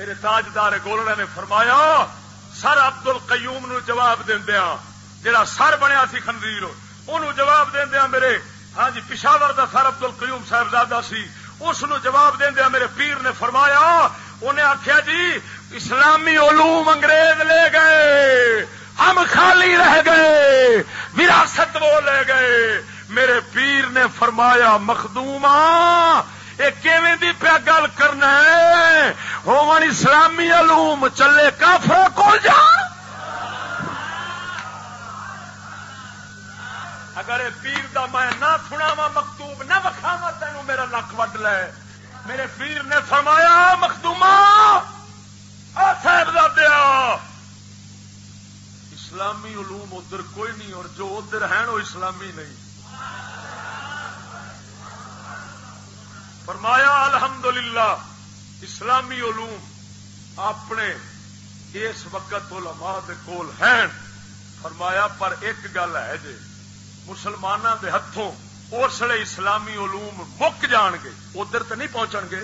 میرے تاجدار گولڑا نے فرمایا، سر ابد ال قیوم نو جواب دیا جا سر بنیا سی خنزیر انہوں جواب دیا میرے ہاں جی پشاور کا سر ابد ال قیوم صاحبزادہ سی اس نو جواب دیا میرے پیر نے فرمایا انہیں آخیا جی اسلامی علوم انگریز لے گئے، ہم خالی رہ گئے، وراثت وہ لے گئے۔ میرے پیر نے فرمایا مخدوما یہ دی پیا گل کرنا ہے؟ ہومن اسلامی علوم چلے کافر کو جان اگر پیر دا میں نہ سناوا مکتوب نہ وکھاوا تینوں میرا نک وڈ لے۔ میرے پیر نے فرمایا مخدوما صاحب دیا اسلامی علوم ادھر کوئی نہیں، اور جو ادھر ہیں، وہ اسلامی نہیں۔ فرمایا، الحمدللہ اسلامی علوم اپنے اس وقت علماء دے کول ہیں۔ فرمایا، پر ایک گل ہے جی مسلمانوں دے ہاتھوں اس لیے اسلامی علوم مک جان گے، ادھر تو نہیں پہنچ گے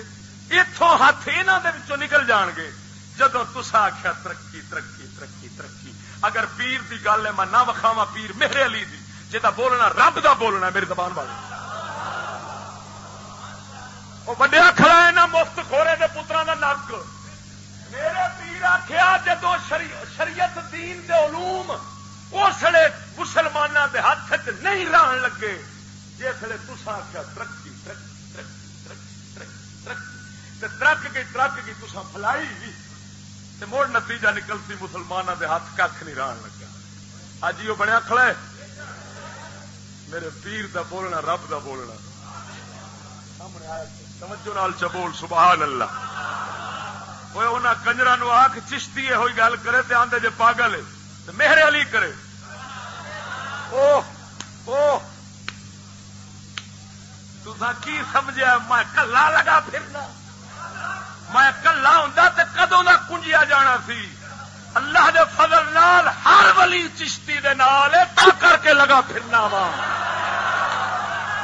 اتوں ہاتھ یہاں نکل جان گے۔ جدو تسا آخیا ترقی ترقی ترقی ترقی۔ اگر پیر کی گل ہے، میں نہ وکھاوا پیر میرے علی دی جا بولنا رب دا بولنا میری زبان والے۔ وہ وڈیا کھڑا ہے نا مفت کھورے دے پترا دا نک میرے پیر آخیا جدو شریعت دین دے علوم اسلے مسلمانوں کے ہاتھ چ نہیں رہن لگے جسے تسا آخیا ترقی ترقی ترقی ترق گئی ترق گئی تسا فلائی مڑ نتیجہ نکلتی مسلمانوں کے ہاتھ کھ نہیں رہن لگا اج وہ بنیا کھڑا ہے میرے پیر دا بولنا رب دا بولنا سامنے آیا توجہ نال چبول، سبحان اللہ۔ وہ کنجرا آخ چشتی ہوئی گل کرے تو آدھے جی پاگل ہے۔ میرے علی کرے۔ کی سمجھا میں کلا لگا پھرنا۔ میں کلا ہوں تو کدوں کا کنجیا جانا سی۔ اللہ دے فضل نال ہر ولی چشتی دے نال کر کے لگا پھرنا وا۔